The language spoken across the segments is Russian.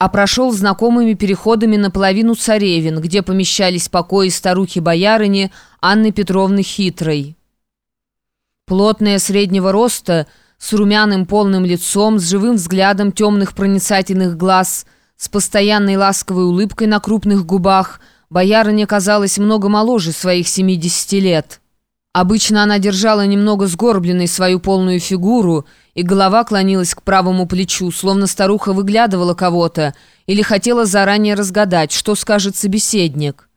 а прошел знакомыми переходами наполовину царевин, где помещались покои старухи-боярыни Анны Петровны Хитрой. Плотная среднего роста, с румяным полным лицом, с живым взглядом темных проницательных глаз, с постоянной ласковой улыбкой на крупных губах, боярыня казалась много моложе своих 70 лет. Обычно она держала немного сгорбленной свою полную фигуру, и голова клонилась к правому плечу, словно старуха выглядывала кого-то или хотела заранее разгадать, что скажет собеседник.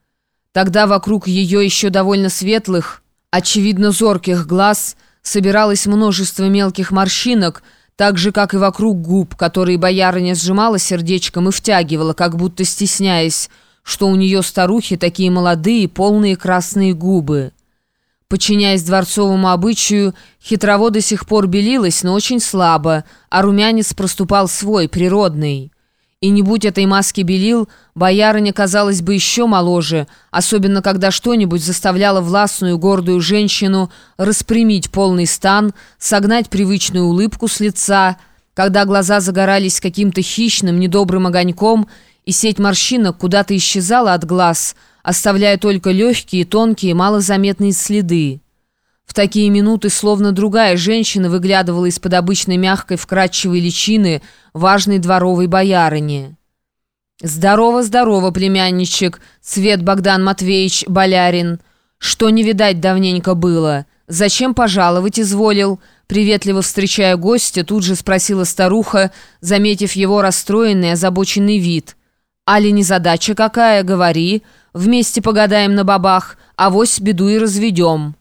Тогда вокруг ее еще довольно светлых, очевидно зорких глаз собиралось множество мелких морщинок, так же, как и вокруг губ, которые боярыня сжимала сердечком и втягивала, как будто стесняясь, что у нее старухи такие молодые, полные красные губы. Подчиняясь дворцовому обычаю, хитрово до сих пор белилась, но очень слабо, а румянец проступал свой, природный. И не будь этой маски белил, боярыня казалась бы еще моложе, особенно когда что-нибудь заставляло властную гордую женщину распрямить полный стан, согнать привычную улыбку с лица, когда глаза загорались каким-то хищным, недобрым огоньком, и сеть морщинок куда-то исчезала от глаз – оставляя только легкие, тонкие, малозаметные следы. В такие минуты словно другая женщина выглядывала из-под обычной мягкой вкрадчивой личины важной дворовой боярыни. «Здорово, здорово, племянничек, Свет Богдан Матвеевич Болярин. Что не видать давненько было? Зачем пожаловать изволил?» Приветливо встречая гостя, тут же спросила старуха, заметив его расстроенный, озабоченный вид. «Али не задача какая, говори?» Вместе погадаем на бабах, а вось беду и разведем».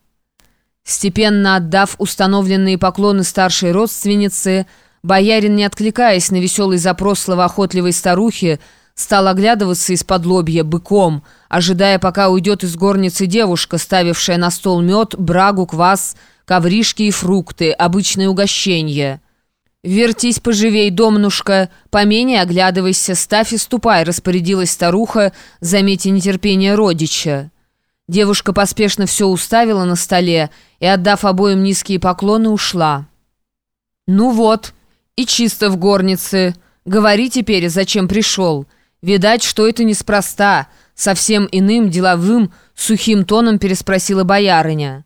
Степенно отдав установленные поклоны старшей родственнице, боярин, не откликаясь на веселый запрос словоохотливой старухи, стал оглядываться из-под лобья быком, ожидая, пока уйдет из горницы девушка, ставившая на стол мед, брагу, квас, ковришки и фрукты, обычное угощение. «Вертись поживей, домнушка, поменее оглядывайся, ставь и ступай», распорядилась старуха, заметя нетерпение родича. Девушка поспешно все уставила на столе и, отдав обоим низкие поклоны, ушла. «Ну вот, и чисто в горнице. Говори теперь, зачем пришел. Видать, что это неспроста», совсем иным, деловым, сухим тоном переспросила боярыня.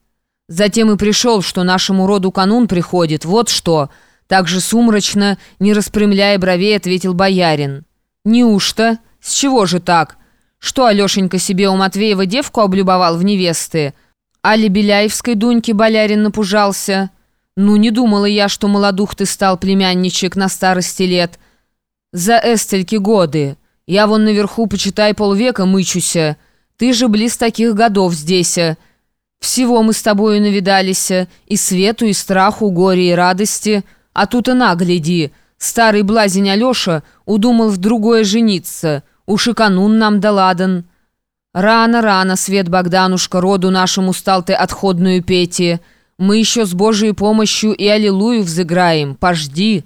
«Затем и пришел, что нашему роду канун приходит, вот что», так же сумрачно, не распрямляя бровей, ответил боярин. «Неужто? С чего же так? Что Алешенька себе у Матвеева девку облюбовал в невесты? Али Беляевской Дуньки болярин напужался? Ну, не думала я, что молодух ты стал, племянничек, на старости лет. За эстельки годы. Я вон наверху, почитай, полвека мычуся. Ты же близ таких годов здесь. Всего мы с тобою навидались, и свету, и страху, горе, и радости». А тут и на, гляди, старый блазень Алеша удумал в другое жениться. Уж и канун нам да ладан. Рано-рано, Свет Богданушка, роду нашему стал ты отходную пети. Мы еще с Божьей помощью и аллилуйю взыграем. Пожди.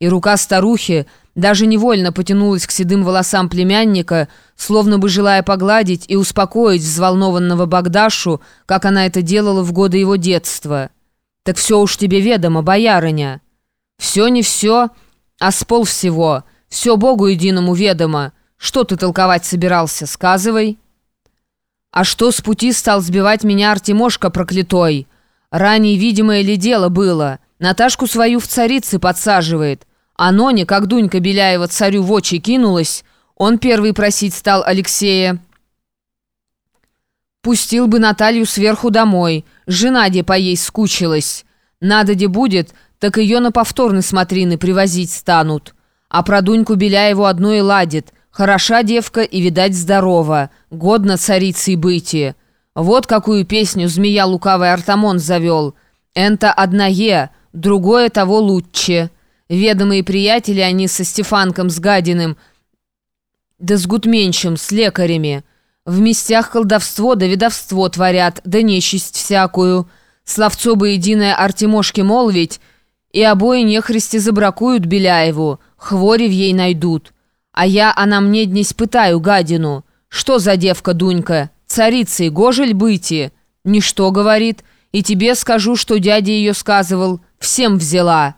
И рука старухи даже невольно потянулась к седым волосам племянника, словно бы желая погладить и успокоить взволнованного Богдашу, как она это делала в годы его детства. «Так все уж тебе ведомо, боярыня». «Все не все, а с пол всего. Все Богу единому ведомо. Что ты толковать собирался? Сказывай». «А что с пути стал сбивать меня Артемошка проклятой? Ранее видимое ли дело было? Наташку свою в царицы подсаживает. А Ноне, как Дунька Беляева царю в очи кинулась, он первый просить стал Алексея». Пустил бы Наталью сверху домой. Жена де по ей скучилась. Надо де будет, так ее на повторный смотрины привозить станут. А про Дуньку Беляеву одно и ладит. Хороша девка и, видать, здорова. Годно царицей быти. Вот какую песню змея лукавый Артамон завел. «Энто одное, другое того лучше». Ведомые приятели они со Стефанком с Гадиным, да с Гутменчем, с лекарями. В местях колдовство да ведовство творят, да нечисть всякую. Словцо бы единое Артемошке молвить, и обои нехристи забракуют Беляеву, хвори в ей найдут. А я она мне днесь пытаю гадину. Что за девка, Дунька? Царицей гожель быти? Ничто, говорит. И тебе скажу, что дядя ее сказывал. Всем взяла».